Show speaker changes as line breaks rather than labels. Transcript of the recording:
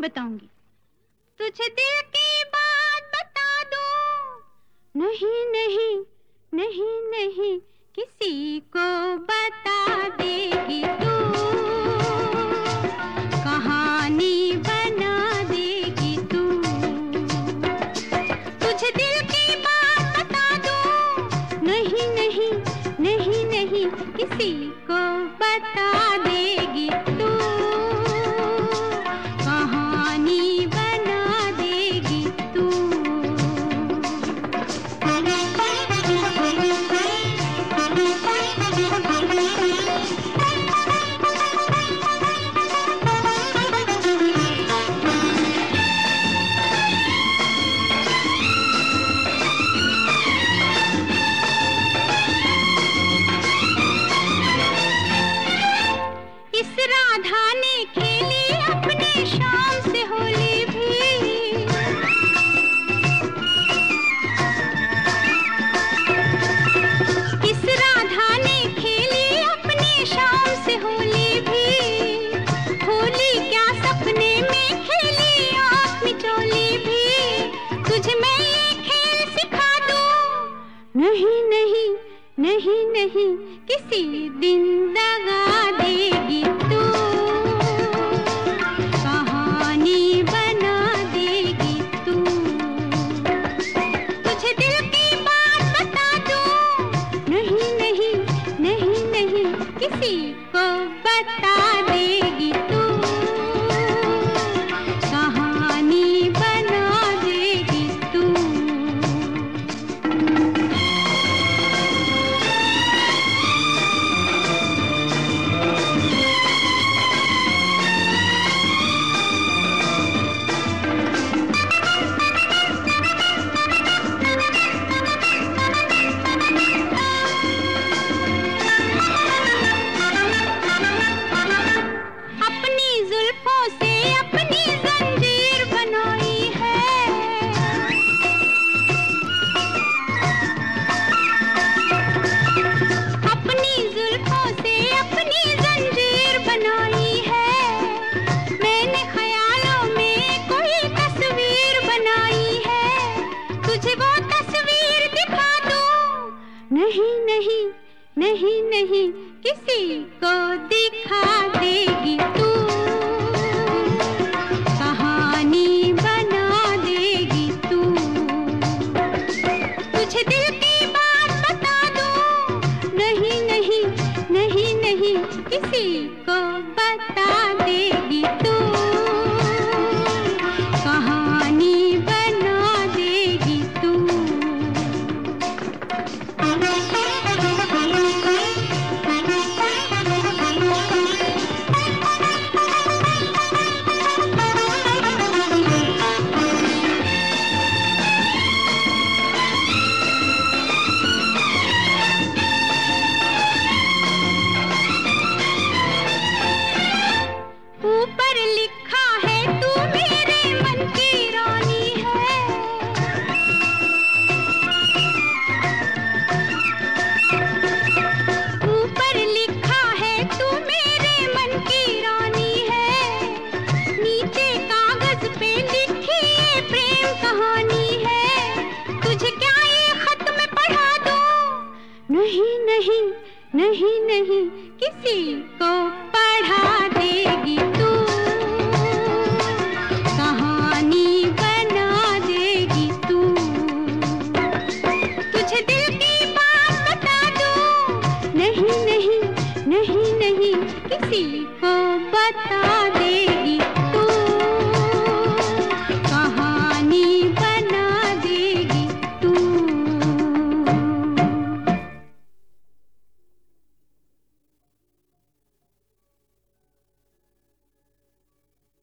बताऊँगी। तुझे दिल की बात बता दो। नहीं नहीं नहीं नहीं, किसी को बता देगी तू। कहानी बना देगी तू। तुझे दिल की बात बता दो। नहीं नहीं नहीं नहीं, किसी को बता देगी खेली भी। में सिखा दूँ। नहीं नहीं नहीं नहीं किसी दिन देगी किसी को बता। नहीं किसी को दिखा देगी तू। कहानी बना देगी तू। तुझे दिल की बात बता दो। नहीं नहीं नहीं नहीं किसी को बता देगी नहीं नहीं, किसी को पढ़ा देगी तू। कहानी बना देगी तू। तुझे दिल की बात बता दूँ। नहीं नहीं नहीं नहीं, किसी को बता